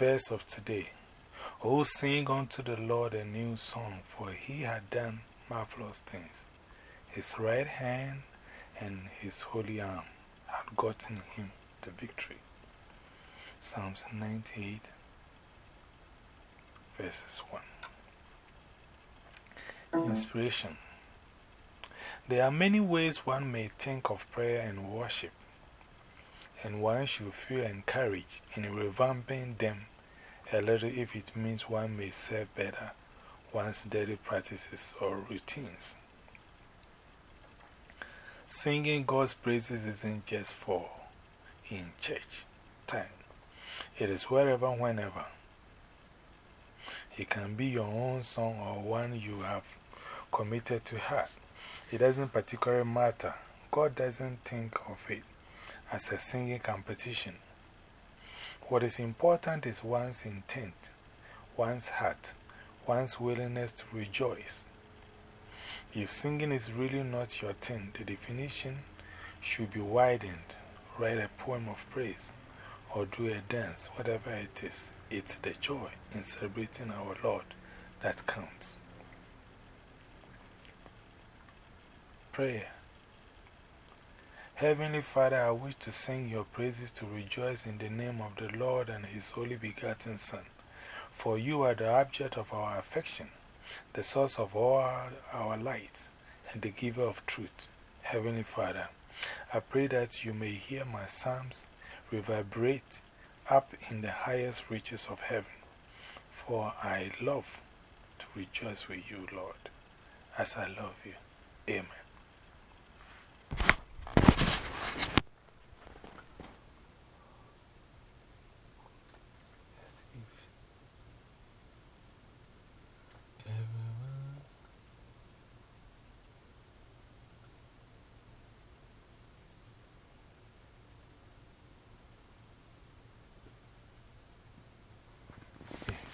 Verse of today. Oh, sing unto the Lord a new song, for he had done marvelous things. His right hand and his holy arm had gotten him the victory. Psalms 98, verses 1. Inspiration. There are many ways one may think of prayer and worship, and one should feel encouraged in revamping them a little if it means one may serve better one's daily practices or routines. Singing God's praises isn't just for in church time, it is wherever, whenever. It can be your own song or one you have committed to heart. It doesn't particularly matter. God doesn't think of it as a singing competition. What is important is one's intent, one's heart, one's willingness to rejoice. If singing is really not your thing, the definition should be widened. Write a poem of praise or do a dance, whatever it is. It's the joy in celebrating our Lord that counts. Prayer. Heavenly Father, I wish to sing your praises to rejoice in the name of the Lord and his only begotten Son. For you are the object of our affection, the source of all our light, and the giver of truth. Heavenly Father, I pray that you may hear my psalms reverberate up in the highest reaches of heaven. For I love to rejoice with you, Lord, as I love you. Amen.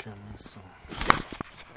É isso.